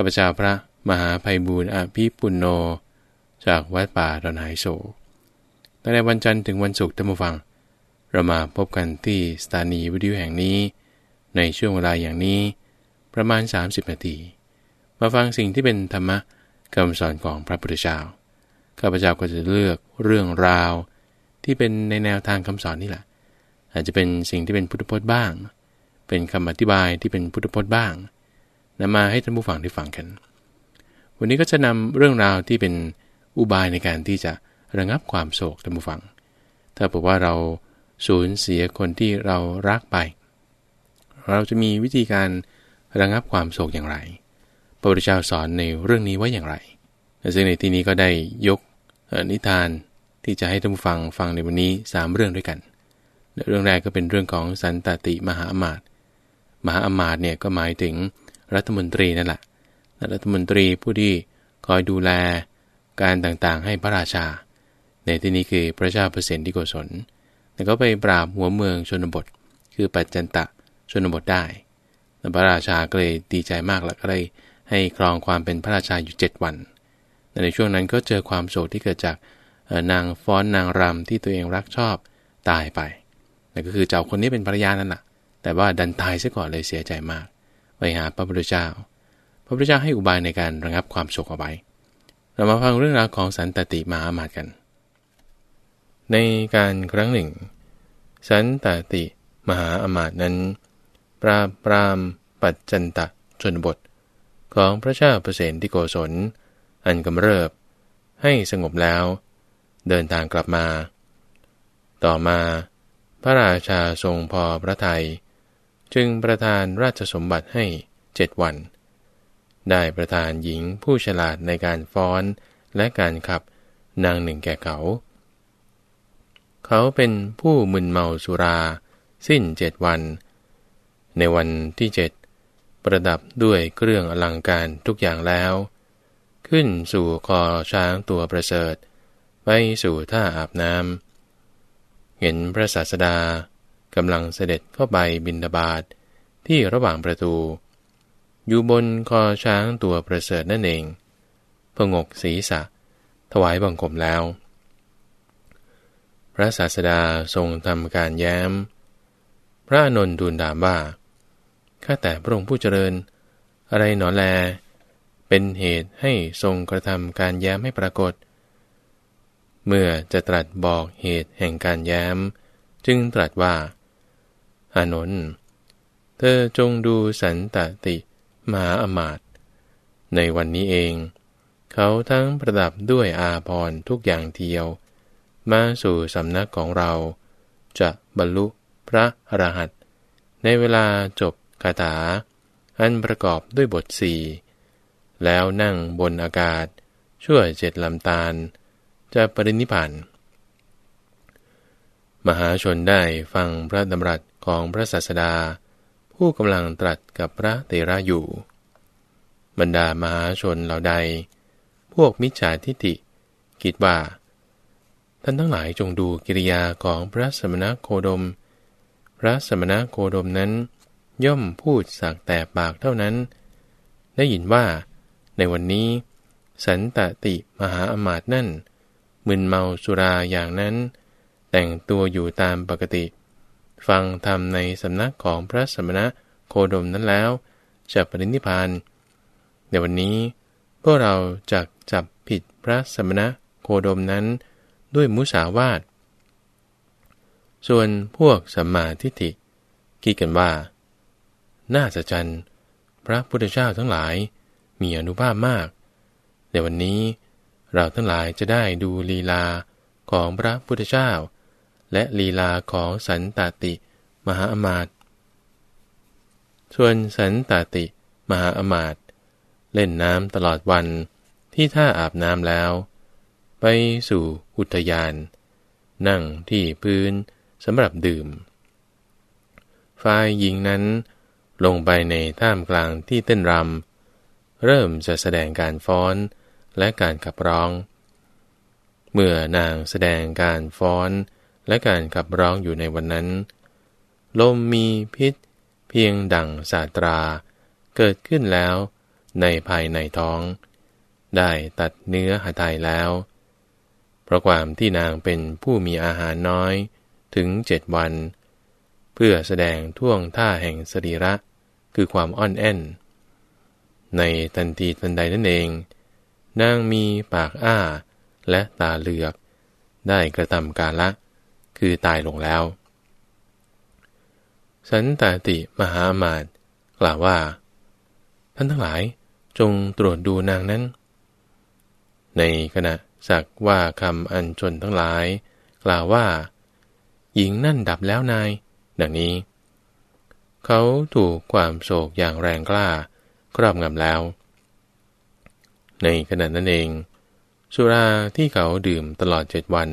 ข้าพเจ้าพระมหาภัยบูรณ์อภิปุณโน จากวัดป่าดอนไหโศตั้งแต่วันจันทร์ถึงวันศุกร์ท่านผู้ฟัง เรามาพบกันที่สถานีวิทยุแห่งนี้ ในช่วงเวลาอย่างนี้ ประมาณ 30 นาที มาฟังสิ่งที่เป็นธรรมะคำสอนของพระพุทธเจ้า ข้าพเจ้าก็จะเลือกเรื่องราว ที่เป็นในแนวทางคำสอนนี่แหละ อาจจะเป็นสิ่งที่เป็นพุทธพจน์บ้าง เป็นคำอธิบายที่เป็นพุทธพจน์บ้าง นำมาให้ท่านผู้ฟังได้ฟังกัน วันนี้ก็จะนำเรื่องราวที่เป็นอุบายในการที่จะระงับความโศกท่านผู้ฟัง ถ้าบอกว่าเราสูญเสียคนที่เรารักไป เราจะมีวิธีการระงับความโศกอย่างไร พระพุทธเจ้าสอนในเรื่องนี้ไว้อย่างไร ซึ่งในที่นี้ก็ได้ยกนิทานที่จะให้ท่านผู้ฟังฟังในวันนี้ 3 เรื่องด้วยกัน เรื่องแรกก็เป็นเรื่องของสันตติมหาอมาตย์มหาอมาตย์เนี่ยก็หมายถึง รัฐมนตรีนั่นแหละรัฐมนตรีผู้ที่คอยดูแลการต่างๆ ให้พระราชา ในที่นี้คือพระเจ้าเปรตที่โกศลแต่ก็ไปปราบหัวเมืองชนบท คือปัจจันตะชนบทได้พระราชาก็เลยดีใจมากแล้วก็เลยให้ครองความเป็นพระราชาอยู่ 7 วัน ในช่วงนั้นก็เจอความโศกที่เกิดจากนางฟ้อนนางรำที่ตัวเองรักชอบตายไปนั่นก็คือเจ้าคนนี้เป็นภรรยานั่นแหละแต่ว่าดันตายซะก่อนเลยเสียใจมาก ไปหาพระพุทธเจ้า พระพุทธเจ้าให้อุบายในการระงับความโศกเอาไว้ เรามาฟังเรื่องราวของสันตติมหามาตกัน ในการครั้งหนึ่ง สันตติมหาอมาตนั้น ปราบปรามปัจจันตะชนบท ของพระเจ้าเปรตที่โกศล อันกำเริบ ให้สงบแล้ว เดินทางกลับมา ต่อมา พระราชาทรงพอพระทยัย จึงประทานราชสมบัติให้เจ็ดวัน ได้ประทานหญิงผู้ฉลาดในการฟ้อนและการขับนางหนึ่งแก่เขา เขาเป็นผู้มึนเมาสุรา สิ้นเจ็ดวัน ในวันที่เจ็ดประดับด้วยเครื่องอลังการทุกอย่างแล้ว ขึ้นสู่คอช้างตัวประเสริฐ ไปสู่ท่าอาบน้ำเห็นพระศาสดา กำลังเสด็จเข้าไปบินดาบาดที่ระหว่างประตู อยู่บนคอช้างตัวประเสริฐนั่นเองพงกศีรษะ ถวายบังคมแล้ว พระศาสดาทรงทำการแย้ม พระนนทูลถามว่าข้าแต่พระองค์ผู้เจริญ อะไรหนอแล เป็นเหตุให้ทรงกระทำการแย้มให้ปรากฏ เมื่อจะตรัสบอกเหตุแห่งการแย้ม จึงตรัสว่า อานนท์เธอจงดูสันตติมหาอมาต ในวันนี้เอง เขาทั้งประดับด้วยอาภรทุกอย่างเทียว มาสู่สำนักของเรา จะบรรลุพระอรหันตในเวลาจบคาถา อันประกอบด้วยบทสี่แล้วนั่งบนอากาศ ชั่วเจ็ดลำตาล จะปรินิพาน มหาชนได้ฟังพระดำรัสของพระศาสดา ผู้กำลังตรัสกับพระเตระอยู่ บรรดามหาชนเหล่าใด พวกมิจฉาทิฏฐิคิดว่า ท่านทั้งหลายจงดูกิริยาของพระสมณโคดม พระสมณโคดมนั้น ย่อมพูดสักแต่ปากเท่านั้น ได้ยินว่า ในวันนี้ สันตติมหาอมาตนั่นมึนเมาสุราอย่างนั้น แต่งตัวอยู่ตามปกติ ฟังธรรมในสำนักของพระสมณะโคดมนั้นแล้วจะปรินิพานในวันนี้พวกเราจะจับผิดพระสมณะโคดมนั้นด้วยมุสาวาท ส่วนพวกสัมมาทิฏฐิคิดกันว่า น่าจะจันพระพุทธเจ้าทั้งหลายมีอนุภาพมาก ในวันนี้เราทั้งหลายจะได้ดูลีลาของพระพุทธเจ้า และลีลาของสันตติ มหาอมาตย์ส่วนสันตติ มหาอมาตย์เล่นน้ำตลอดวันที่ท่าอาบน้ำแล้ว ไปสู่อุทยาน นั่งที่พื้นสำหรับดื่ม ฝ่ายหญิงนั้นลงไปในท่ามกลางที่เต้นรำ เริ่มจะแสดงการฟ้อนและการขับร้อง เมื่อนางแสดงการฟ้อน และการขับร้องอยู่ในวันนั้น ลมมีพิษ เพียงดั่งสาตรา เกิดขึ้นแล้ว ในภายในท้อง ได้ตัดเนื้อหาไทยแล้ว เพราะความที่นางเป็นผู้มีอาหารน้อยถึงเจ็ดวัน เพื่อแสดงท่วงท่าแห่งสรีระ คือความอ่อนแอนในทันทีทันใดนั่นเอง นางมีปากอ้าและตาเหลือก ได้กระทำกาละ คือตายลงแล้ว สันตติมหามาตกล่าวว่า ท่านทั้งหลายจงตรวจดูนางนั้น ในขณะสักว่าคำอันชนทั้งหลาย กล่าวว่า หญิงนั่นดับแล้วนาย ดังนี้ เขาถูกความโศกอย่างแรงกล้าครอบงำแล้ว ในขณะนั้นเอง สุราที่เขาดื่มตลอดเจ็ดวัน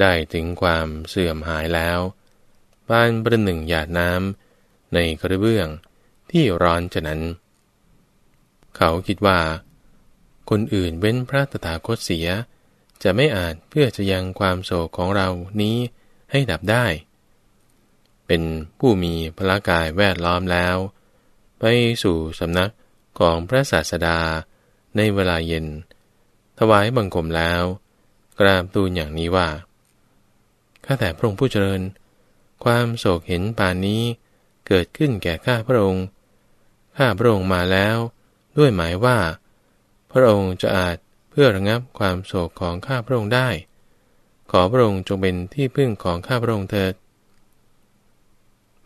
ได้ถึงความเสื่อมหายแล้วบ้านประหนึ่งหยาดน้ำในกระเบื้องที่ร้อนฉะนั้น เขาคิดว่า คนอื่นเว้นพระตถาคตเสีย จะไม่อาจเพื่อจะยังความโศกของเรานี้ให้ดับได้ เป็นผู้มีพละกายแวดล้อมแล้ว ไปสู่สำนักของพระศาสดาในเวลาเย็น ถวายบังคมแล้ว กราบตูนอย่างนี้ว่า ข้าแต่พระองค์ผู้เจริญ ความโศกเห็นป่านนี้เกิดขึ้นแก่ข้าพระองค์ ข้าพระองค์มาแล้ว ด้วยหมายว่า พระองค์จะอาจเพื่อระงับความโศกของข้าพระองค์ได้ ขอพระองค์จงเป็นที่พึ่งของข้าพระองค์เถิด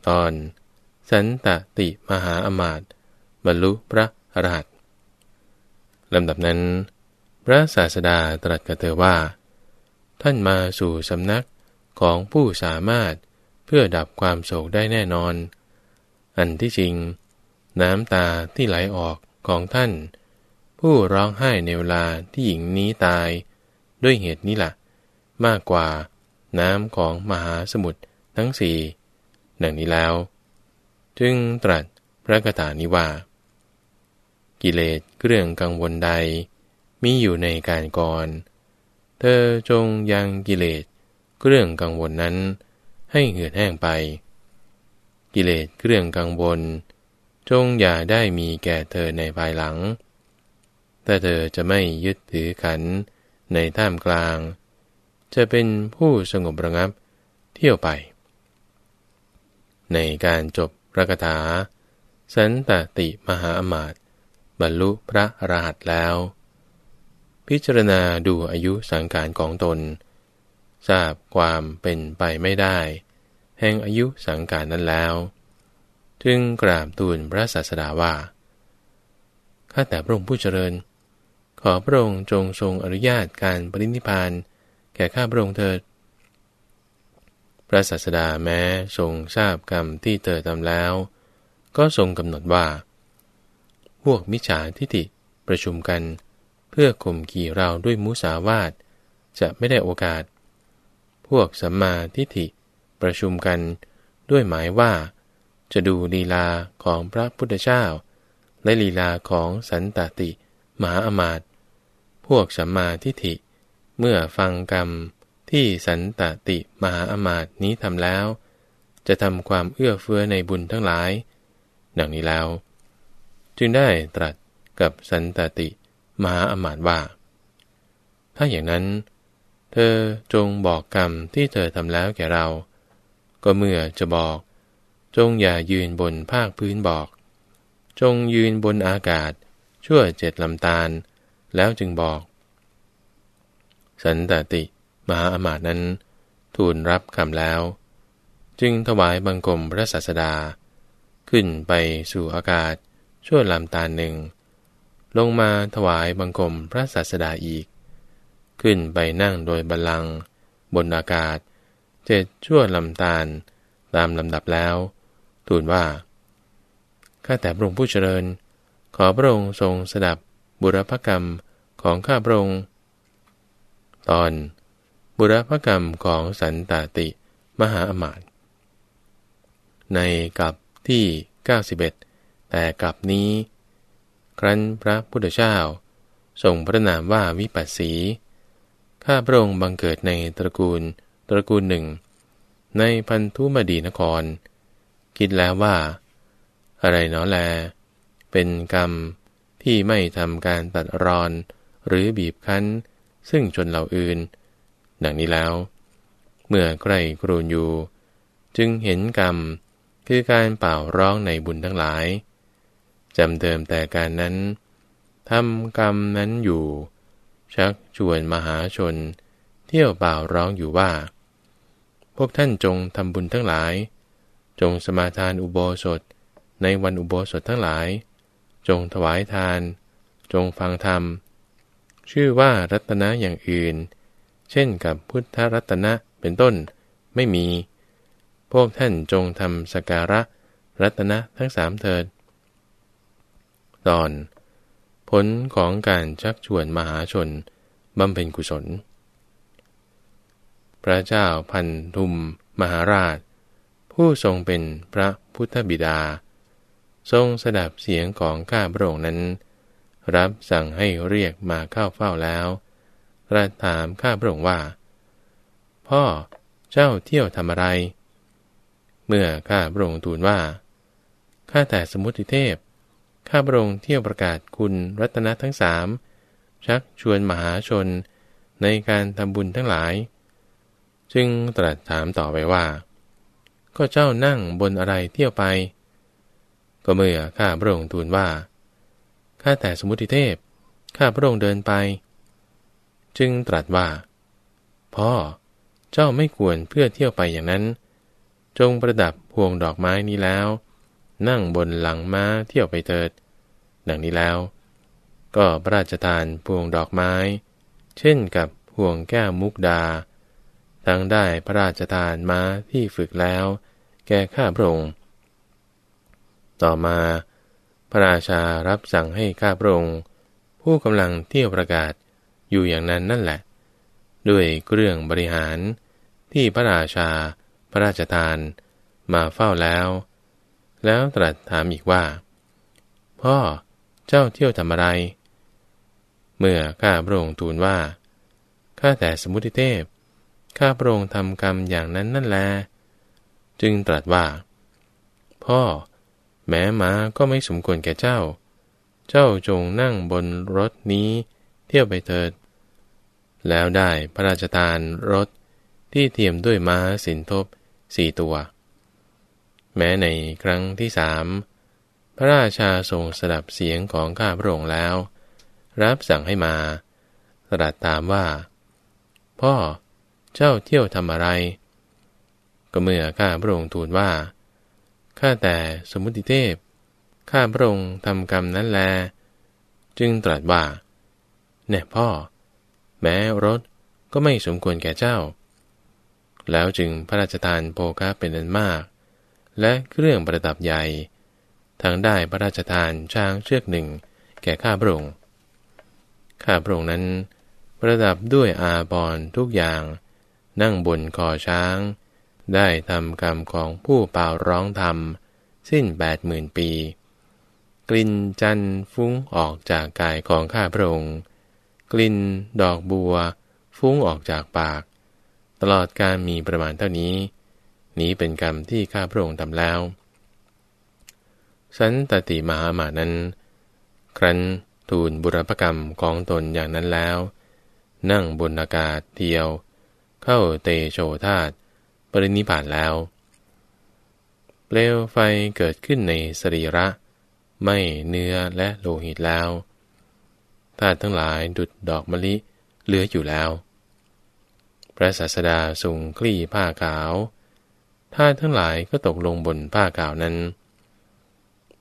ตอน สันตติมหาอมาตบรรลุพระอรหันต์ลำดับนั้น พระศาสดาตรัสกับเธอว่า ท่านมาสู่สำนัก ของผู้สามารถเพื่อดับความโศกได้แน่นอน อันที่จริง น้ำตาที่ไหลออกของท่าน ผู้ร้องไห้ในเวลาที่หญิงนี้ตาย ด้วยเหตุนี้ละ่ะ มากกว่าน้ำของมหาสมุทรทั้งสี่ดังนี้แล้ว จึงตรัสพระคาถานิว่า กิเลสเรื่องกังวลใดมีอยู่ในการก่อน เธอจงยังกิเลส เรื่องกังวลนั้น ให้เหือดแห้งไป กิเลสเรื่องกังวล จงอย่าได้มีแก่เธอในภายหลังถ้าเธอจะไม่ยึดถือขันในท่ามกลาง จะเป็นผู้สงบระงับเที่ยวไป ในการจบพระคาถา สันตติมหาอมาตบรรลุพระรหันต์แล้ว พิจารณาดูอายุสังขารของตน ทราบความเป็นไปไม่ได้ แห่งอายุสังการนั้นแล้ว จึงกราบทูลพระศาสดาว่า ข้าแต่พระองค์ผู้เจริญ ขอพระองค์จงทรงอนุญาตการปรินิพานแก่ข้าพระองค์เถิด พระศาสดาแม้ทรงทราบกรรมที่เธอทำแล้ว ก็ทรงกำหนดว่า พวกมิจฉาทิฏฐิประชุมกัน เพื่อข่มขี่เราด้วยมุสาวาทจะไม่ได้โอกาส พวกสัมมาทิฏฐิประชุมกันด้วยหมายว่า จะดูลีลาของพระพุทธเจ้า และลีลาของสันตติมหาอมาตย์พวกสัมมาทิฏฐิ เมื่อฟังกรรมที่สันตติมหาอมาตย์นี้ทำแล้ว จะทำความเอื้อเฟื้อในบุญทั้งหลาย ดังนี้แล้ว จึงได้ตรัสกับสันตติมหาอมาตย์ว่า ถ้าอย่างนั้น เธอจงบอกกรรมที่เธอทำแล้วแก่เรา ก็เมื่อจะบอก จงอย่ายืนบนภาคพื้นบอก จงยืนบนอากาศ ชั่วเจ็ดลำตาล แล้วจึงบอก สันตติมหาอมาตนั้น ทูลรับคำแล้ว จึงถวายบังคมพระศาสดา ขึ้นไปสู่อากาศชั่วลำตาลหนึ่ง ลงมาถวายบังคมพระศาสดาอีก ขึ้นไปนั่งโดยบาลังบนอากาศ เจ็ดชั่วลำตาลตามลำดับแล้ว ทูลว่า ข้าแต่พระองค์ผู้เจริญ ขอพระองค์ทรงสดับบุรพกรรมของข้าพระองค์ ตอนบุรพกรรมของสันตติมหาอมาตย์ในกับที่ 91 แต่กับนี้ ครั้นพระพุทธเจ้าทรงพระนามว่าวิปัสสี ข้าพระองค์บังเกิดในตระกูลตระกูลหนึ่ง ในพันธุมดีนคร คิดแล้วว่า อะไรเนาะแล เป็นกรรมที่ไม่ทำการตัดรอนหรือบีบคั้น ซึ่งชนเหล่าอื่น ดังนี้แล้ว เมื่อใกล้กรูนอยู่ จึงเห็นกรรมคือการเป่าร้องในบุญทั้งหลายจำเดิมแต่การนั้นทำกรรมนั้นอยู่ ชักชวนมหาชน เที่ยวเป่าร้องอยู่ว่า พวกท่านจงทำบุญทั้งหลาย จงสมาทานอุโบสถในวันอุโบสถทั้งหลาย จงถวายทาน จงฟังธรรม ชื่อว่ารัตนะอย่างอื่น เช่นกับพุทธรัตนะเป็นต้นไม่มี พวกท่านจงทำสการะรัตนะทั้งสามเถิด ตอน ผลของการชักชวนมหาชนบำเพ็ญกุศล พระเจ้าพันธุมมหาราช ผู้ทรงเป็นพระพุทธบิดา ทรงสดับเสียงของข้าพระองค์นั้น รับสั่งให้เรียกมาเข้าเฝ้าแล้วระถามข้าพระองค์ว่า พ่อเจ้าเที่ยวทำอะไร เมื่อข้าพระองค์ทูลว่า ข้าแต่สมุติเทพ ข้าพระองค์เที่ยวประกาศคุณรัตนทั้งสามชักชวนมหาชนในการทำบุญทั้งหลาย จึงตรัสถามต่อไปว่า ก็เจ้านั่งบนอะไรเที่ยวไป ก็เมื่อข้าพระองค์ทูลว่า ข้าแต่สมุติเทพ ข้าพระองค์เดินไป จึงตรัสว่า พ่อ เจ้าไม่ควรเพื่อเที่ยวไปอย่างนั้น จงประดับพวงดอกไม้นี้แล้ว นั่งบนหลังม้าเที่ยวไปเถิด ดังนี้แล้ว ก็พระราชทานพวงดอกไม้ เช่นกับพวงแก้วมุกดา ทั้งได้พระราชทานม้าที่ฝึกแล้ว แก่ข้าพระองค์ ต่อมา พระราชารับสั่งให้ข้าพระองค์ ผู้กำลังเที่ยวประกาศอยู่อย่างนั้นนั่นแหละ ด้วยเครื่องบริหารที่พระราชาพระราชทานมาเฝ้าแล้ว แล้วตรัสถามอีกว่า พ่อเจ้าเที่ยวทำอะไร เมื่อข้าพระองค์ทูลว่า ข้าแต่สมุติเทพ ข้าพระองค์ทำกรรมอย่างนั้นนั่นแล จึงตรัสว่า พ่อ แม้ม้าก็ไม่สมควรแก่เจ้า เจ้าจงนั่งบนรถนี้เที่ยวไปเถิด แล้วได้พระราชทานรถที่เทียมด้วยม้าสินทบสี่ตัว แม้ในครั้งที่สามพระราชาทรงสดับเสียงของข้าพระองค์แล้ว รับสั่งให้มาตรัสตามว่า พ่อเจ้าเที่ยวทำอะไร ก็เมื่อข้าพระองค์ทูลว่า ข้าแต่สมุติเทพ ข้าพระองค์ทำกรรมนั้นแล จึงตรัสว่า แน่พ่อ แม้รถก็ไม่สมควรแก่เจ้า แล้วจึงพระราชทานโภคาเป็นอันมาก และเครื่องประดับใหญ่ทางได้พระราชทานช้างเชือกหนึ่ง แก่ข้าพระองค์ข้าพระองค์นั้น ประดับด้วยอาบอนทุกอย่าง นั่งบนคอช้าง ได้ทำกรรมของผู้เป่าร้องธรรม สิ้นแปดหมื่นปี กลิ่นจันฟุ้งออกจากกายของข้าพระองค์ กลิ่นดอกบัว ฟุ้งออกจากปาก ตลอดการมีประมาณเท่านี้ นี้เป็นกรรมที่ข้าพระองค์ทำแล้ว สันตติมหามานั้น ครั้นทูลบุรพกรรมของตนอย่างนั้นแล้ว นั่งบนอากาศเดียว เข้าเตโชธาตปรินิพานแล้ว เปลวไฟเกิดขึ้นในสรีระ ไม่เนื้อและโลหิตแล้วธาตุทั้งหลายดุดดอกมะลิเหลืออยู่แล้ว พระศาสดาทรงคลี่ผ้าขาว ธาตุทั้งหลายก็ตกลงบนผ้าขาวนั้น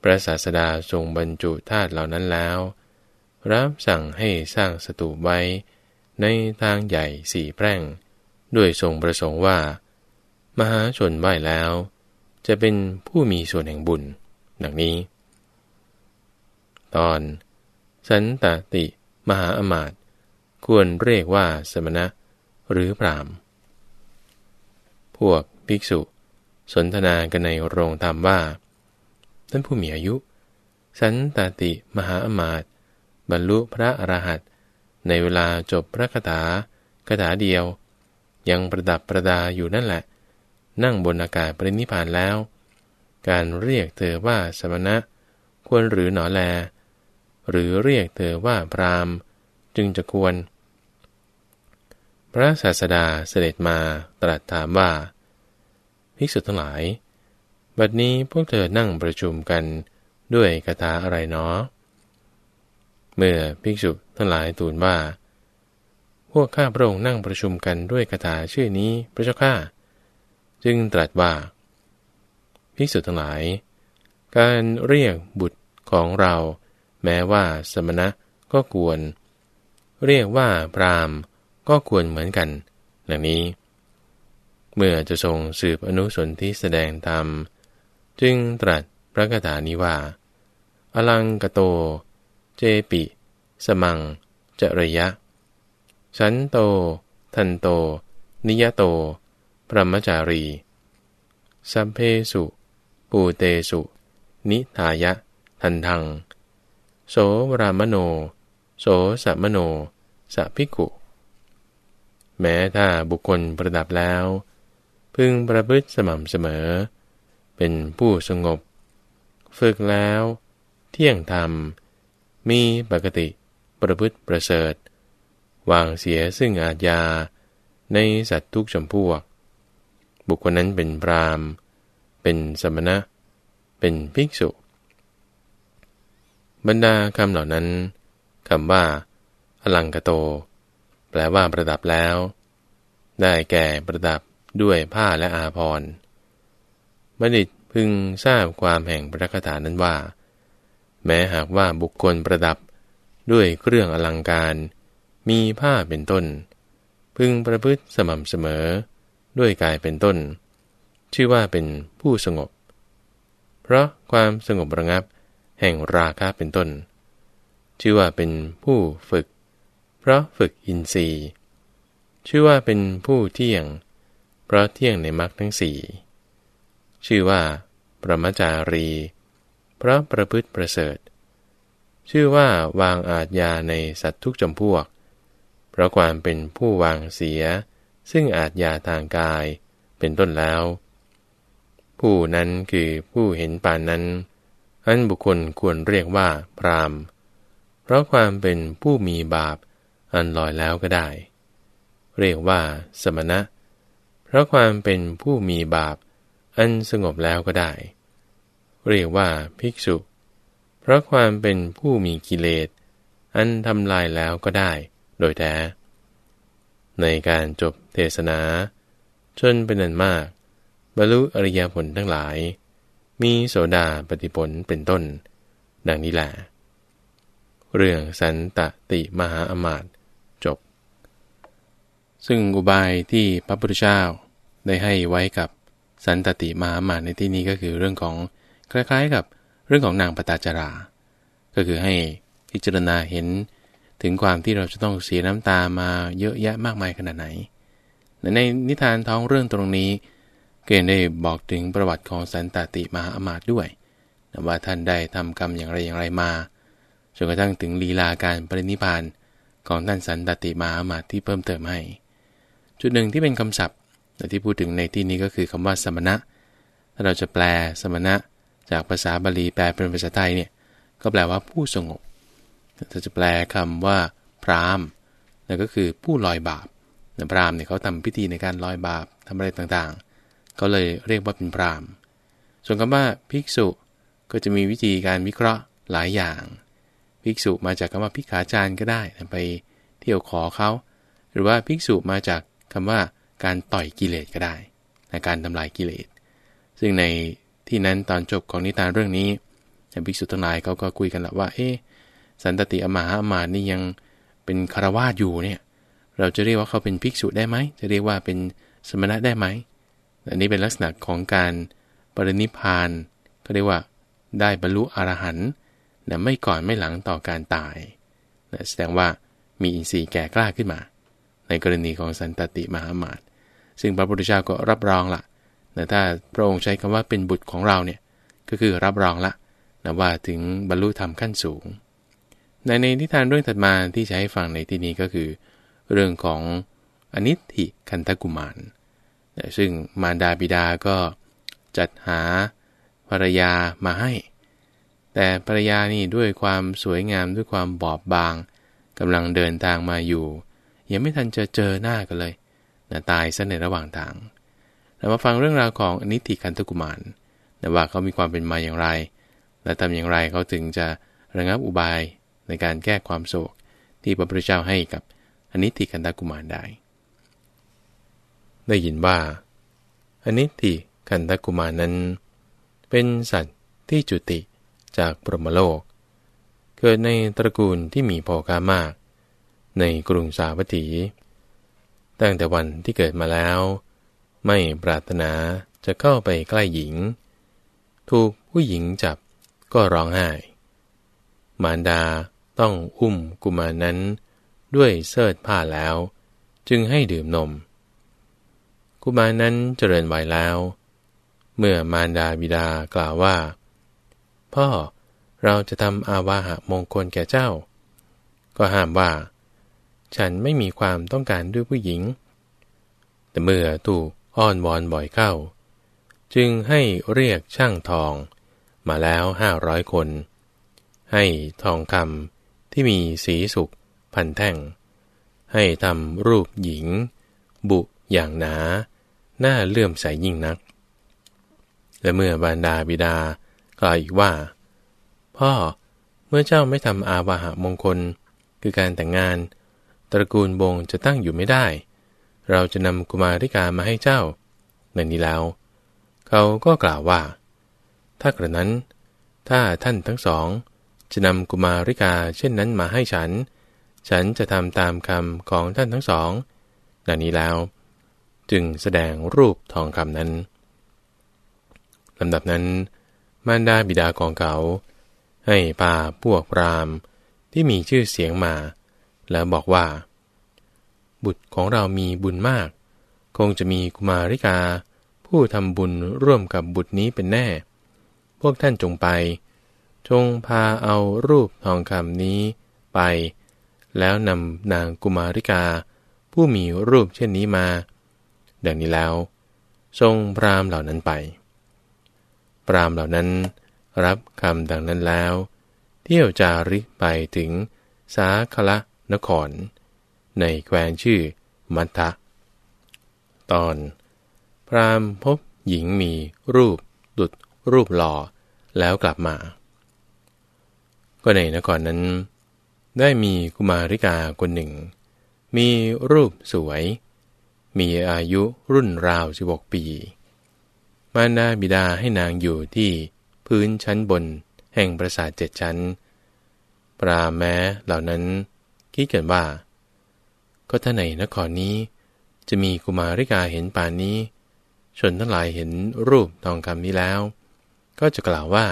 พระศาสดาทรงบรรจุธาตุเหล่านั้นแล้ว รับสั่งให้สร้างสตูปไว้ ในทางใหญ่สี่แพร่ง ด้วยทรงประสงค์ว่า มหาชนไหว้แล้ว จะเป็นผู้มีส่วนแห่งบุญ ดังนี้ ตอนสันตติ มหาอมาตควรเรียกว่าสมณะหรือพรามพวกภิกษุ สนทนากันในโรงธรรมว่า ท่านผู้มีอายุ สันตติมหาอมาตบรรลุพระอรหันต์ในเวลาจบพระคาถาคาถาเดียว ยังประดับประดาอยู่นั่นแหละ นั่งบนอากาศปรินิพานแล้ว การเรียกเธอว่าสมณะ ควรหรือหนอแล หรือเรียกเธอว่าพรามจึงจะควร พระศาสดาเสด็จมาตรัสถามว่า ภิกษุทั้งหลาย บัดนี้พวกเธอนั่งประชุมกันด้วยคาถาอะไรเนาะเมื่อภิกษุทั้งหลายทูลว่า พวกข้าพระองค์นั่งประชุมกันด้วยคาถาชื่อนี้พระเจ้าข้าจึงตรัสว่า ภิกษุทั้งหลาย การเรียกบุตรของเรา แม้ว่าสมณะก็ควร เรียกว่าพรามก็ควรเหมือนกัน ดังนี้ เมื่อจะทรงสืบอนุสนที่แสดงธรรม จึงตรัสพระคาถานี้ว่า อลังกโต เจปิ สมัง จระยะฉันโต ทันโต นิยโต พระมจารี สัมเพสุ ปูเตสุ นิทายะ ทันทัง โสรามโน โสสัมโนสัพิกุ แม้ถ้าบุคคลประดับแล้ว พึงประพฤติสม่ำเสมอ เป็นผู้สงบ ฝึกแล้ว เที่ยงธรรม มีปกติประพฤติประเสริฐ วางเสียซึ่งอาจยา ในสัตว์ทุกจำพวก บุคคลนั้นเป็นพรามเป็นสมณะ เป็นภิกษุ บรรดาคำเหล่านั้นคำว่า อลังกโต แปลว่าประดับแล้ว ได้แก่ประดับ ด้วยผ้าและอาภรณ์บัณฑิตพึงทราบความแห่งพระคาถานั้นว่า แม้หากว่าบุคคลประดับด้วยเครื่องอลังการ มีผ้าเป็นต้น พึงประพฤติสม่ำเสมอ ด้วยกายเป็นต้น ชื่อว่าเป็นผู้สงบ เพราะความสงบระงับแห่งราคะเป็นต้น ชื่อว่าเป็นผู้ฝึก เพราะฝึกอินทรีย์ ชื่อว่าเป็นผู้เที่ยง เพราะเที่ยงในมรรคทั้งสี่ชื่อว่าประมจารี เพราะประพฤติประเสริฐ ชื่อว่าวางอาจยาในสัตว์ทุกจำพวก เพราะความเป็นผู้วางเสีย ซึ่งอาจยาทางกายเป็นต้นแล้ว ผู้นั้นคือผู้เห็นปานนั้น อันบุคคลควรเรียกว่าพรามเพราะความเป็นผู้มีบาปอันลอยแล้วก็ได้ เรียกว่าสมณะเพราะความเป็นผู้มีบาป อันสงบแล้วก็ได้ เรียกว่าภิกษุ เพราะความเป็นผู้มีกิเลส อันทำลายแล้วก็ได้ โดยแท้ ในการจบเทศนา จนเป็นอันมาก บรรลุอริยผลทั้งหลาย มีโสดาปฏิผลเป็นต้น ดังนี้แหละเรื่องสันตติมหาอมาต ซึ่งอุบายที่พระพุทธเจ้าได้ให้ไว้กับสันตติมหามาในที่นี้ก็คือเรื่องของคล้ายๆกับเรื่องของนางปตาจรา ก็คือให้พิจารณาเห็นถึงความที่เราจะต้องเสียน้ำตามาเยอะแยะมากมายขนาดไหน ในนิทานท้องเรื่องตรงนี้เกณฑ์ได้บอกถึงประวัติของสันตติมหาอมาตด้วยว่าท่านได้ทำกรรมอย่างไรอย่างไรมาจนกระทั่งถึงลีลาการปรินิพานของท่านสันตติมหาอมาตที่เพิ่มเติมให้ จุดหนึ่งที่เป็นคำศัพท์ที่พูดถึงในที่นี้ก็คือคำว่าสมณะ ถ้าเราจะแปลสมณะ จากภาษาบาลีแปลเป็นภาษาไทยเนี่ยก็แปลว่าผู้สงบ ถ้าจะแปลคำว่า พรามนั่นก็คือผู้ลอยบาปพรามเนี่ยเขาทำพิธีในการลอยบาปทำอะไรต่างๆ ก็เลยเรียกว่าเป็นพรามส่วนคำว่าภิกษุก็จะมีวิธีการวิเคราะห์หลายอย่าง ภิกษุมาจากคำว่าพิกขาจารย์ก็ได้ไปเที่ยวขอเขา หรือว่าภิกษุมาจาก คำว่าการต่อยกิเลสก็ได้ในการทำลายกิเลส ซึ่งในที่นั้นตอนจบของนิทานเรื่องนี้ภิกษุทั้งหลายเขาก็คุยกันละว่า เอ๊สันตติอมาอมานี่ยังเป็นคารวาสอยู่เนี่ย เราจะเรียกว่าเขาเป็นภิกษุได้ไหม จะเรียกว่าเป็นสมณะได้ไหม อันนี้เป็นลักษณะของการปรินิพานก็เรียกว่าได้บรรลุอรหันต์นะไม่ก่อนไม่หลังต่อการตายนะแสดงว่ามีอินทรีย์แก่กล้าขึ้นมา ในกรณีของสันตติมหามาตซึ่งพระพุทธเจ้าก็รับรองละนะถ้าพระองค์ใช้คำว่าเป็นบุตรของเราเนี่ยก็คือรับรองละนะว่าถึงบรรลุธรรมขั้นสูง ในในนิทานเรื่องถัดมาที่จะให้ฟังในที่นี้ก็คือ เรื่องของอนิธิคันธกุมาร ซึ่งมารดาบิดาก็จัดหาภรรยามาให้ แต่ภรรยานี่ด้วยความสวยงามด้วยความบอบบางกำลังเดินทางมาอยู่ ยังไม่ทันจะเจอหน้ากันเลยนะตายซะในระหว่างทางเรามาฟังเรื่องราวของอนิตถิคันธกุมารนะว่าเขามีความเป็นมาอย่างไร และทำอย่างไรเขาถึงจะระงับอุบายในการแก้ความโศกที่พระพุทธเจ้าให้กับอนิตถิคันธกุมารได้ ได้ยินว่าอนิตถิคันธกุมารนั้น เป็นสัตว์ที่จุติจากพรหมโลก เกิดในตระกูลที่มีพอกามาก ในกรุงสาวัตถี ตั้งแต่วันที่เกิดมาแล้ว ไม่ปรารถนาจะเข้าไปใกล้หญิง ถูกผู้หญิงจับก็ร้องไห้ มารดาต้องอุ้มกุมารนั้น ด้วยเสื้อผ้าแล้ว จึงให้ดื่มนม กุมารนั้นเจริญวัยแล้ว เมื่อมารดาบิดากล่าวว่า พ่อเราจะทำอาวาหะมงคลแก่เจ้า ก็ห้ามว่า ฉันไม่มีความต้องการด้วยผู้หญิง แต่เมื่อถูกอ้อนวอนบ่อยเข้า จึงให้เรียกช่างทอง มาแล้วห้าร้อยคน ให้ทองคำที่มีสีสุกพันแท่ง ให้ทำรูปหญิง บุอย่างหนา หน้าเลื่อมใสยยิ่งนัก และเมื่อบรรดาบิดากล่าวอีกว่า พ่อเมื่อเจ้าไม่ทำอาวาหะมงคล คือการแต่งงาน ตระกูลบงจะตั้งอยู่ไม่ได้ เราจะนำกุมาริกามาให้เจ้าในนี้แล้ว เขาก็กล่าวว่า ถ้ากระนั้น ถ้าท่านทั้งสอง จะนำกุมาริกาเช่นนั้นมาให้ฉัน ฉันจะทำตามคำของท่านทั้งสองดังนี้แล้ว จึงแสดงรูปทองคำนั้นลำดับนั้น มารดาบิดาของเขา ให้พาพวกพรามที่มีชื่อเสียงมา แล้วบอกว่า บุตรของเรามีบุญมาก คงจะมีกุมาริกา ผู้ทำบุญร่วมกับบุตรนี้เป็นแน่ พวกท่านจงไป จงพาเอารูปทองคำนี้ไป แล้วนำนางกุมาริกา ผู้มีรูปเช่นนี้มา ดังนี้แล้ว ทรงพรามเหล่านั้นไป พรามเหล่านั้นรับคำดังนั้นแล้ว เที่ยวจาริกไปถึงสาคละ นคร ในแคว้นชื่อมัทธะตอน พรามพบหญิงมีรูป ดุดรูปหล่อแล้วกลับมา ก็ในนครนั้น ได้มีกุมาริกาคนหนึ่ง มีรูปสวย มีอายุรุ่นราวสิบกปี มารดาบิดาให้นางอยู่ที่พื้นชั้นบนแห่งปราสาทเจ็ดชั้น ปราแม้เหล่านั้น คิดกันว่า ก็ถ้าในนครนี้ จะมีกุมาริกาเห็นป่านนี้ ชนทั้งหลายเห็นรูปทองคำนี้แล้ว ก็จะกล่าวว่า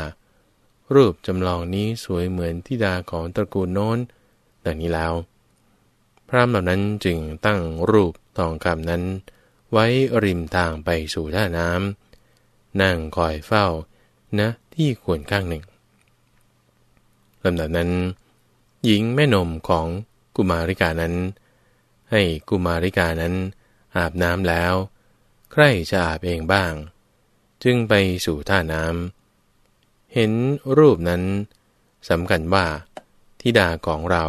รูปจำลองนี้สวยเหมือนทิดาของตระกูลโน้นดังนี้แล้ว พระมเหล่านั้นจึงตั้งรูปทองคำนั้น ไว้ริมทางไปสู่ท่าน้ำนั่งคอยเฝ้านะ ที่ควรข้างหนึ่งลำดับนั้น หญิงแม่นมของ กุมาริกานั้น ให้กุมาริกานั้นอาบน้ำแล้ว ใครจะอาบเองบ้าง จึงไปสู่ท่าน้ำเห็นรูปนั้นสำคัญว่าทิดาของเรา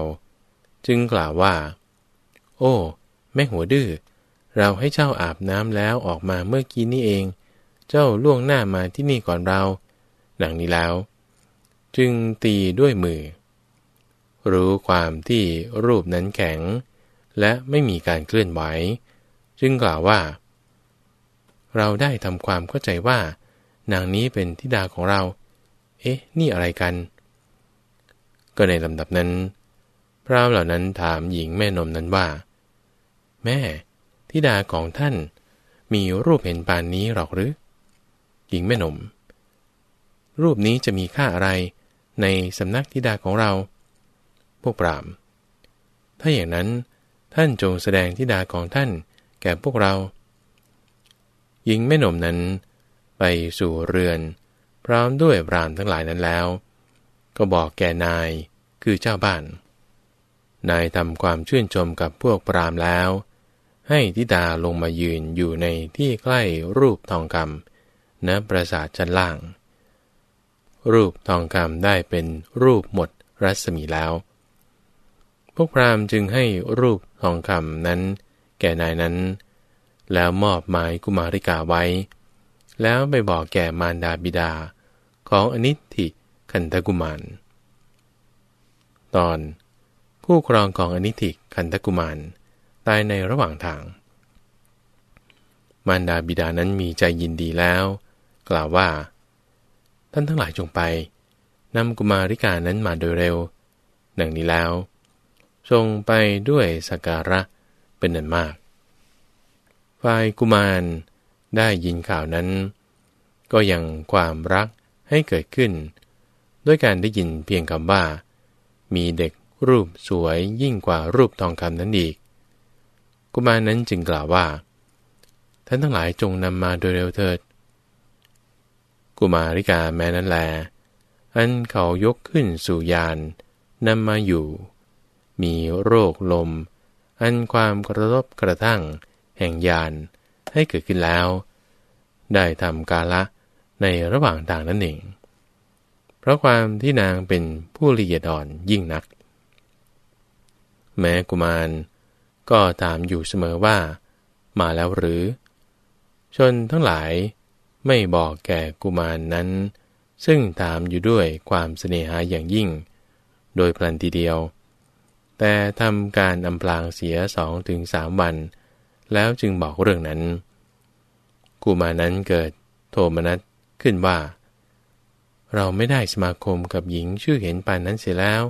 จึงกล่าวว่า โอ้ แม่หัวดื้อเราให้เจ้าอาบน้ำแล้วออกมาเมื่อกี้นี่เอง เจ้าล่วงหน้ามาที่นี่ก่อนเรา ดังนี้แล้ว จึงตีด้วยมือ รู้ความที่รูปนั้นแข็ง และไม่มีการเคลื่อนไหว จึงกล่าวว่า เราได้ทำความเข้าใจว่า นางนี้เป็นทิดาของเรา เอ๊ะ นี่อะไรกัน ก็ในลำดับนั้น พระเหล่านั้นถามหญิงแม่นมนั้นว่า แม่ทิดาของท่าน มีรูปเห็นปานนี้หรอกหรือ หญิงแม่นม รูปนี้จะมีค่าอะไรในสำนักทิดาของเรา พวกปรามถ้าอย่างนั้นท่านจงแสดงทิดาของท่านแก่พวกเราหญิงแม่นมนั้น ไปสู่เรือน พร้อมด้วยพรามทั้งหลายนั้นแล้ว ก็บอกแก่นายคือเจ้าบ้าน นายทำความชื่นชมกับพวกพรามแล้ว ให้ทิดาลงมายืนอยู่ในที่ใกล้รูปทองคำณปราสาทชั้นล่าง รูปทองคำได้เป็นรูปหมดรัศมีแล้ว วกพราหมณ์จึงให้รูปทองคำนั้น แก่นายนั้น แล้วมอบหมายกุมาริกาไว้ แล้วไปบอกแก่มารดาบิดา ของอนิธิคันธกุมาร ตอนผู้ครองของอนิธิคันธกุมารตายในระหว่างทาง มารดาบิดานั้นมีใจยินดีแล้ว กล่าวว่า ท่านทั้งหลายจงไปนำกุมาริกานั้นมาโดยเร็ว ดังนี้แล้ว ทรงไปด้วยสการะเป็นนันมาก ฝ่ายกุมารได้ยินข่าวนั้น ก็ยังความรักให้เกิดขึ้น ด้วยการได้ยินเพียงคำว่า มีเด็กรูปสวยยิ่งกว่ารูปทองคำนั้นอีก กุมารนั้นจึงกล่าวว่า ท่านทั้งหลายจงนำมาโดยเร็วเถิด กุมาริกาแม้นั้นแล อันเขายกขึ้นสู่ยานนำมาอยู่ มีโรคลม อันความกระทบกระทั่ง แห่งยานให้เกิดขึ้นแล้ว ได้ทำกาละในระหว่างทางนั่นเองเพราะความที่นางเป็นผู้ละเอียดอ่อนยิ่งนัก แม้กุมารก็ถามอยู่เสมอว่า มาแล้วหรือ ชนทั้งหลายไม่บอกแก่กุมารนนั้น ซึ่งถามอยู่ด้วยความเสน่หาอย่างยิ่ง โดยพลันทีเดียว แต่ทำการอำพลางเสียสองถึงสามวัน แล้วจึงบอกเรื่องนั้นกุมานั้นเกิดโทมนัสขึ้นว่า เราไม่ได้สมาคมกับหญิงชื่อเห็นปานนั้นเสียแล้ว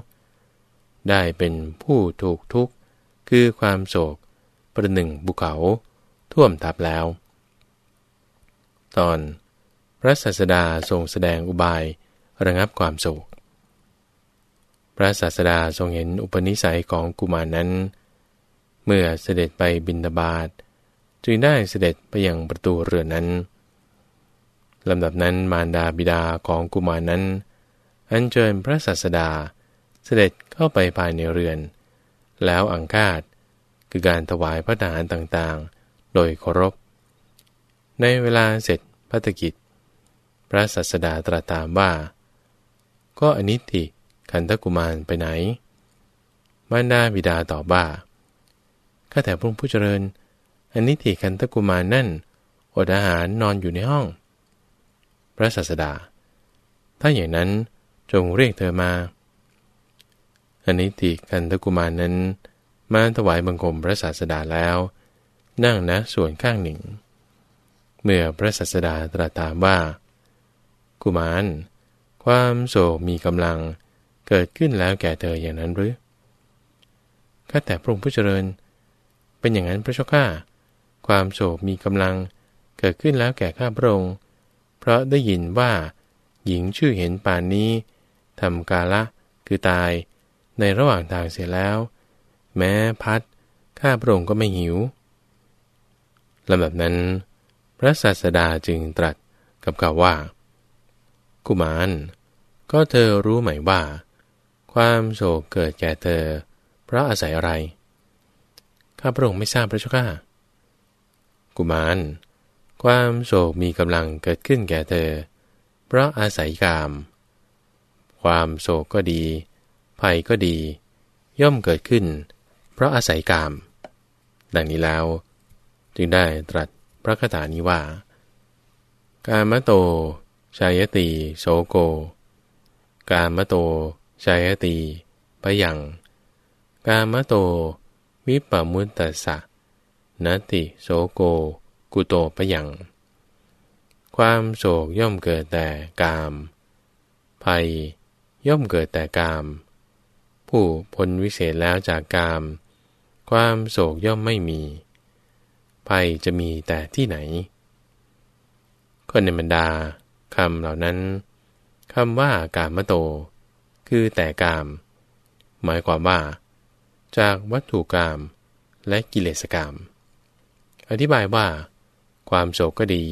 ได้เป็นผู้ถูกทุกข์ คือความโศก ประหนึ่งบุเขา ท่วมทับแล้ว ตอน พระศาสดาทรงแสดงอุบายระงับความโศก พระศาสดาทรงเห็นอุปนิสัยของกุมารนั้น เมื่อเสด็จไปบินาบาตจึงได้เสด็จไปยังประตูเรือนนั้นลำดับนั้นมารดาบิดาของกุมารนั้น อัญเชิญพระศาสดาเสด็จเข้าไปภายในเรือน แล้วอังคาดคือการถวายพระทหารต่างๆ โดยเคารพ ในเวลาเสร็จพัฒกิจ พระศาสดาตรัสถามว่า ก็อนิติ ขันธกุมารไปไหนมารดาบิดาตอบว่าข้าแต่พระผู้เจริญอนิติขันธกุมารนั่นอดอาหารนอนอยู่ในห้อง พระศาสดา ถ้าอย่างนั้นจงเรียกเธอมาอนิติกันตกุมารนั้น มาถวายบังคมพระศาสดาแล้ว นั่งนะส่วนข้างหนึ่ง เมื่อพระศาสดาตรัสถามว่า กุมาร ความโศกมีกำลัง เกิดขึ้นแล้วแก่เธออย่างนั้นหรือข้าแต่พระองค์ผู้เจริญ เป็นอย่างนั้นพระเจ้าข้าความโศกมีกำลังเกิดขึ้นแล้วแก่ข้าพระองค์เพราะได้ยินว่าหญิงชื่อเห็นป่านนี้ทำกาละคือตายในระหว่างทางเสียแล้ว แม้พัดข้าพระองค์ก็ไม่หิวลำดับนั้น พระศาสดาจึงตรัสกับเขาว่า กุมาร ก็เธอรู้ไหมว่า ความโศกเกิดแก่เธอ เพราะอาศัยอะไร ข้าพระองค์ไม่ทราบพระเจ้าข้า กุมาร ความโศกมีกำลังเกิดขึ้นแก่เธอ เพราะอาศัยกาม ความโศกก็ดี ภัยก็ดี ย่อมเกิดขึ้น เพราะอาศัยกาม ดังนี้แล้ว จึงได้ตรัสพระคาถานี้ว่า กามโต ชายติ โสโก กามโต ชายติปยัง กามโต วิปมุตตสะนติโสโก กุโตปยัง ความโศกย่อมเกิดแต่กาม ภัยย่อมเกิดแต่กาม ผู้พ้นวิเศษแล้วจากกาม ความโศกย่อมไม่มี ภัยจะมีแต่ที่ไหน ก็ในบรรดาคำเหล่านั้นคำว่ากามโต คือแต่กาม หมายความว่า จากวัตถุกามและกิเลสกาม อธิบายว่า ความโศกก็ดี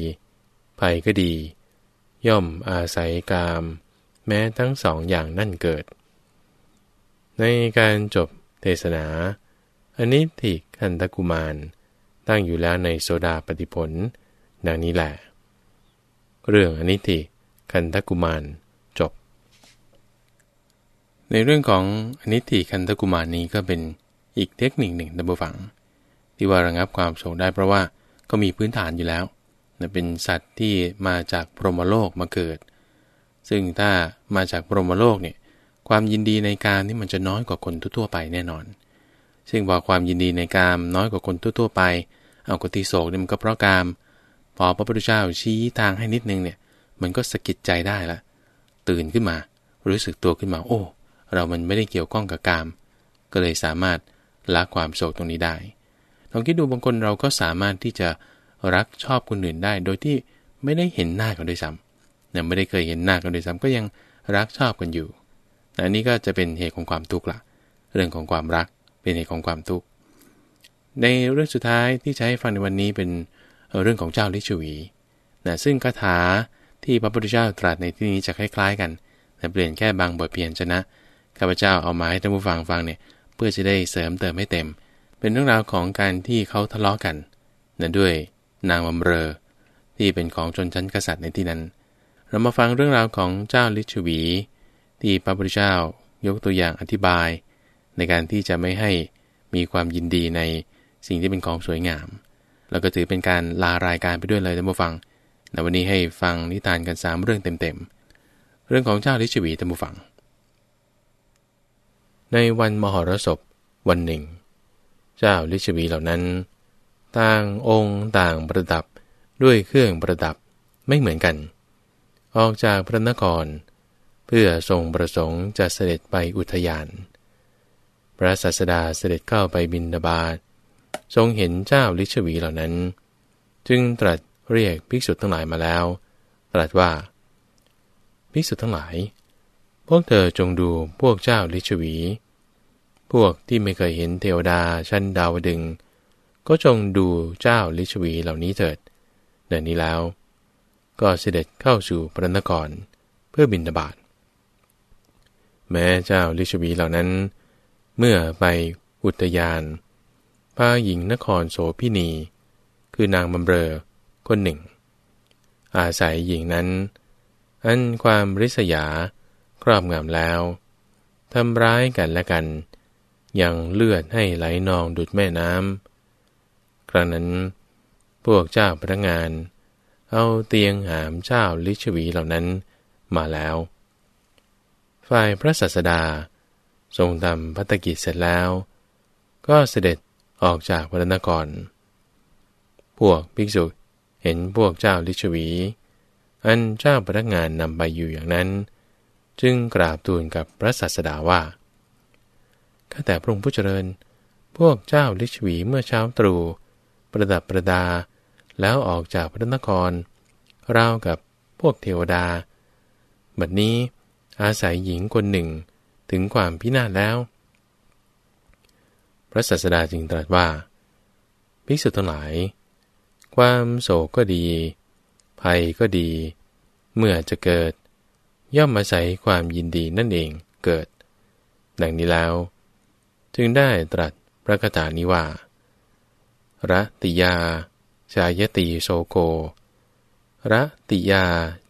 ภัยก็ดี ย่อมอาศัยกาม แม้ทั้งสองอย่างนั่นเกิด ในการจบเทศนาอนิติคันตกุมาร ตั้งอยู่แล้วในโซดาปฏิผล ดังนี้แหละ เรื่องอนิติคันตกุมาร ในเรื่องของอนิติคันธกุมารนี้ก็เป็นอีกเทคนิคหนึ่งดับฝัง ที่ว่าระงับความโศกได้เพราะว่าก็มีพื้นฐานอยู่แล้วเป็นสัตว์ที่มาจากพรหมโลกมาเกิด ซึ่งถ้ามาจากพรหมโลกเนี่ยความยินดีในการนี่มันจะน้อยกว่าคนทั่วไปแน่นอน ซึ่งพอความยินดีในการน้อยกว่าคนทั่วไป เอากติโศกนี่มันก็เพราะกามพอพระพุทธเจ้าชี้ทางให้นิดนึงเนี่ยมันก็สะกิดใจได้ละตื่นขึ้นมา รู้สึกตัวขึ้นมาโอ้ เรามันไม่ได้เกี่ยวข้องกับกาม ก็เลยสามารถละความโศกตรงนี้ได้ลองคิดดูบางคนเราก็สามารถที่จะรักชอบคนอื่นได้ โดยที่ไม่ได้เห็นหน้ากันด้วยซ้ำเนี่ยไม่ได้เคยเห็นหน้ากันด้วยซ้ำก็ยังรักชอบกันอยู่อันนี้ก็จะเป็นเหตุของความทุกข์ละเรื่องของความรักเป็นเหตุของความทุกข์ในเรื่องสุดท้ายที่ให้ฟังในวันนี้เป็นเรื่องของเจ้าลิชวีนะซึ่งคาถาที่พระพุทธเจ้าตรัสในที่นี้จะคล้ายๆกันแต่เปลี่ยนแค่บางบทเพียนชนะ ข้าพเจ้าเอามาให้ท่านผู้ฟังฟังเนี่ยเพื่อจะได้เสริมเติมให้เต็ม เป็นเรื่องราวของการที่เขาทะเลาะกันนะด้วยนางบำเรอ ที่เป็นของชนชั้นกษัตริย์ในที่นั้น เรามาฟังเรื่องราวของเจ้าลิชวี ที่พระพุทธเจ้ายกตัวอย่างอธิบาย ในการที่จะไม่ให้มีความยินดีในสิ่งที่เป็นของสวยงาม แล้วก็ถือเป็นการลารายการไปด้วยเลยท่านผู้ฟังในวันนี้ให้ฟังนิทานกันสามเรื่องเต็มๆ เรื่องของเจ้าลิชวีท่านผู้ฟัง ในวันมหรสพวันหนึ่ง เจ้าลิชวีเหล่านั้น ต่างองค์ต่างประดับด้วยเครื่องประดับไม่เหมือนกัน ออกจากพระนคร เพื่อทรงประสงค์จะเสด็จไปอุทยาน พระศาสดาเสด็จเข้าไปบินดาบาตทรงเห็นเจ้าลิชวีเหล่านั้น จึงตรัสเรียกภิกษุทั้งหลายมาแล้ว ตรัสว่า ภิกษุทั้งหลาย พวกเธอจงดูพวกเจ้าลิชวี พวกที่ไม่เคยเห็นเทวดาชั้นดาวดึง ก็จงดูเจ้าลิชวีเหล่านี้เถิดเดินนี้แล้ว ก็เสด็จเข้าสู่พระนครเพื่อบินบาตแม้เจ้าลิชวีเหล่านั้น เมื่อไปอุทยานพาหญิงนครโสพินี คือนางบำเรอคนหนึ่ง อาศัยหญิงนั้น อันความริษยา รอบงำแล้วทำร้ายกันและกัน ยังเลือดให้ไหลนองดุดแม่น้ำครั้งนั้น พวกเจ้าพนักงาน เอาเตียงหามเจ้าลิชวีเหล่านั้นมาแล้ว ฝ่ายพระศาสดา ทรงทำพัตกิจเสร็จแล้ว ก็เสด็จออกจากพระนคร พวกภิกษุเห็นพวกเจ้าลิชวี อันเจ้าพนักงานนำไปอยู่อย่างนั้น จึงกราบทูลกับพระศาสดาว่า ข้าแต่พระองค์ผู้เจริญ พวกเจ้าลิชวีเมื่อเช้าตรู่ประดับประดา แล้วออกจากพระนครราวกับพวกเทวดา บัดนี้อาศัยหญิงคนหนึ่งถึงความพินาศแล้ว พระศาสดาจึงตรัสว่า ภิกษุทั้งหลาย ความโศกก็ดี ภัยก็ดี เมื่อจะเกิด ย่อมอาศัยความยินดีนั่นเองเกิด ดังนี้แล้ว จึงได้ตรัสพระคาถานี้ว่าระติยา ชายติโสโกระติยา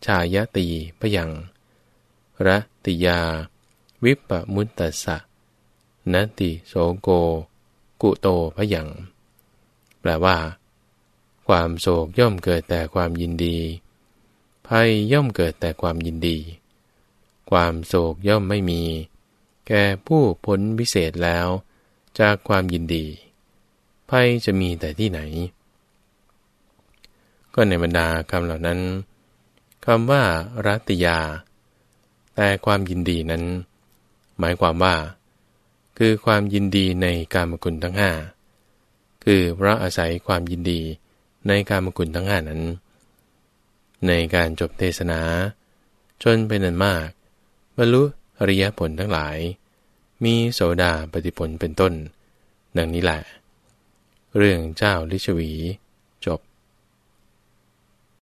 ชายติพยังระติยา วิปมุตตสะนติโสโก กุโตพยัง แปลว่า ความโศกย่อมเกิดแต่ความยินดีภัยย่อมเกิดแต่ความยินดี ความโศกย่อมไม่มี แก่ผู้พ้นวิเศษแล้ว จากความยินดี ภัยจะมีแต่ที่ไหน ก็ในบรรดาคำเหล่านั้นคำว่ารัตยา แต่ความยินดีนั้น หมายความว่า คือความยินดีในการมกุลทั้งห้าคือพระอาศัยความยินดีในการมกุลทั้งห้านั้น ในการจบเทศนาจนเป็นอันมาก บรรลุอริยผลทั้งหลาย มีโสดาปฏิผลเป็นต้น ดังนี้แหละ เรื่องเจ้าลิชวี